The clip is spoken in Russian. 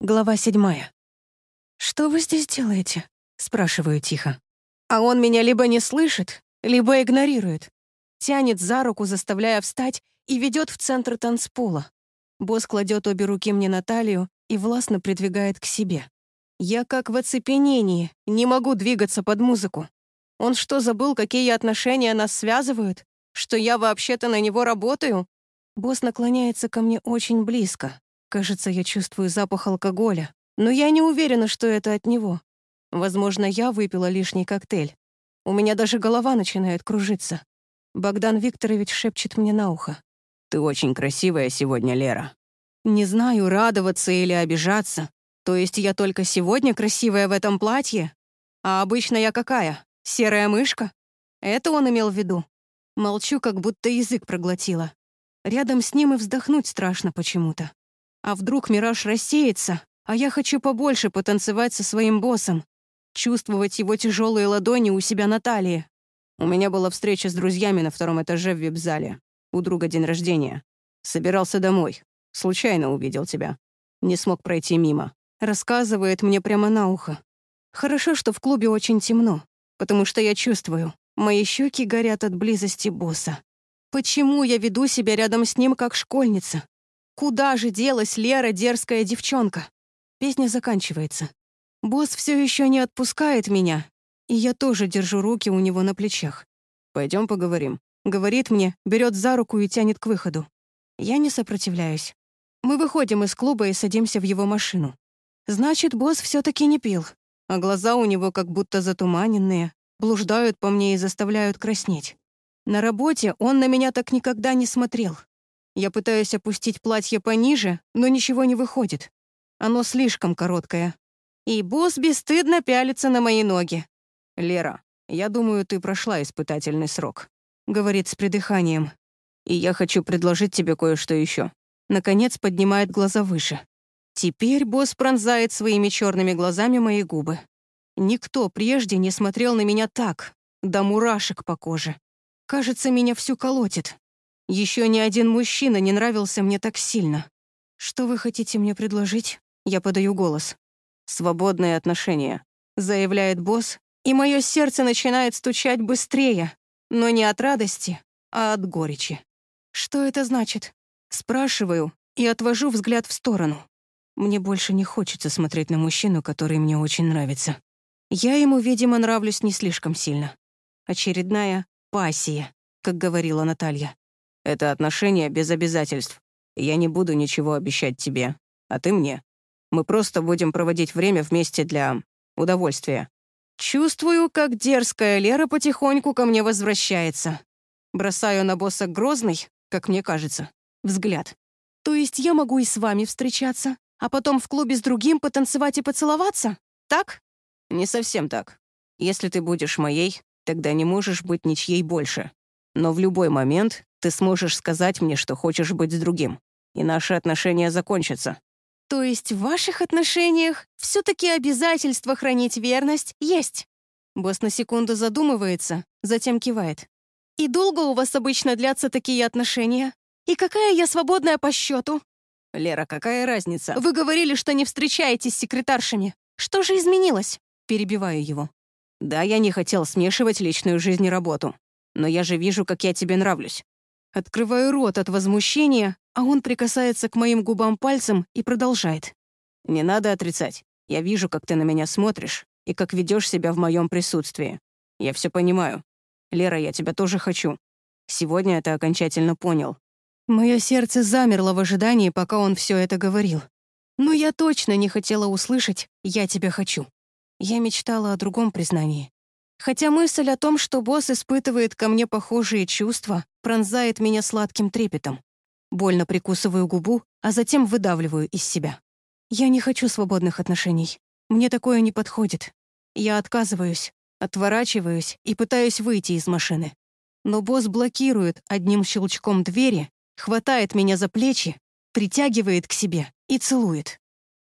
Глава седьмая. «Что вы здесь делаете?» — спрашиваю тихо. А он меня либо не слышит, либо игнорирует. Тянет за руку, заставляя встать, и ведет в центр танцпола. Босс кладет обе руки мне на талию и властно придвигает к себе. Я как в оцепенении, не могу двигаться под музыку. Он что, забыл, какие отношения нас связывают? Что я вообще-то на него работаю? Босс наклоняется ко мне очень близко, Кажется, я чувствую запах алкоголя, но я не уверена, что это от него. Возможно, я выпила лишний коктейль. У меня даже голова начинает кружиться. Богдан Викторович шепчет мне на ухо. «Ты очень красивая сегодня, Лера». Не знаю, радоваться или обижаться. То есть я только сегодня красивая в этом платье? А обычно я какая? Серая мышка? Это он имел в виду. Молчу, как будто язык проглотила. Рядом с ним и вздохнуть страшно почему-то. А вдруг мираж рассеется, а я хочу побольше потанцевать со своим боссом, чувствовать его тяжелые ладони у себя на талии. У меня была встреча с друзьями на втором этаже в вип-зале. У друга день рождения. Собирался домой. Случайно увидел тебя. Не смог пройти мимо. Рассказывает мне прямо на ухо. Хорошо, что в клубе очень темно, потому что я чувствую, мои щеки горят от близости босса. Почему я веду себя рядом с ним как школьница? Куда же делась Лера, дерзкая девчонка? Песня заканчивается. Босс все еще не отпускает меня, и я тоже держу руки у него на плечах. Пойдем поговорим. Говорит мне, берет за руку и тянет к выходу. Я не сопротивляюсь. Мы выходим из клуба и садимся в его машину. Значит, босс все таки не пил, а глаза у него как будто затуманенные, блуждают по мне и заставляют краснеть. На работе он на меня так никогда не смотрел. Я пытаюсь опустить платье пониже, но ничего не выходит. Оно слишком короткое. И босс бесстыдно пялится на мои ноги. «Лера, я думаю, ты прошла испытательный срок», — говорит с придыханием. «И я хочу предложить тебе кое-что еще. Наконец поднимает глаза выше. Теперь босс пронзает своими черными глазами мои губы. Никто прежде не смотрел на меня так, до мурашек по коже. Кажется, меня всю колотит. Еще ни один мужчина не нравился мне так сильно. Что вы хотите мне предложить? Я подаю голос. «Свободные отношения», — заявляет босс, и мое сердце начинает стучать быстрее, но не от радости, а от горечи. Что это значит? Спрашиваю и отвожу взгляд в сторону. Мне больше не хочется смотреть на мужчину, который мне очень нравится. Я ему, видимо, нравлюсь не слишком сильно. Очередная пассия, как говорила Наталья. Это отношения без обязательств. Я не буду ничего обещать тебе, а ты мне. Мы просто будем проводить время вместе для удовольствия. Чувствую, как дерзкая Лера потихоньку ко мне возвращается. Бросаю на босса грозный, как мне кажется, взгляд. То есть я могу и с вами встречаться, а потом в клубе с другим потанцевать и поцеловаться? Так? Не совсем так. Если ты будешь моей, тогда не можешь быть ничьей больше. Но в любой момент ты сможешь сказать мне, что хочешь быть с другим, и наши отношения закончатся». «То есть в ваших отношениях все таки обязательство хранить верность есть?» Босс на секунду задумывается, затем кивает. «И долго у вас обычно длятся такие отношения? И какая я свободная по счету?» «Лера, какая разница?» «Вы говорили, что не встречаетесь с секретаршами. Что же изменилось?» Перебиваю его. «Да, я не хотел смешивать личную жизнь и работу. Но я же вижу, как я тебе нравлюсь. Открываю рот от возмущения, а он прикасается к моим губам пальцем и продолжает. «Не надо отрицать. Я вижу, как ты на меня смотришь и как ведешь себя в моем присутствии. Я все понимаю. Лера, я тебя тоже хочу. Сегодня это окончательно понял». Мое сердце замерло в ожидании, пока он все это говорил. Но я точно не хотела услышать «я тебя хочу». Я мечтала о другом признании. Хотя мысль о том, что босс испытывает ко мне похожие чувства, пронзает меня сладким трепетом. Больно прикусываю губу, а затем выдавливаю из себя. Я не хочу свободных отношений. Мне такое не подходит. Я отказываюсь, отворачиваюсь и пытаюсь выйти из машины. Но босс блокирует одним щелчком двери, хватает меня за плечи, притягивает к себе и целует.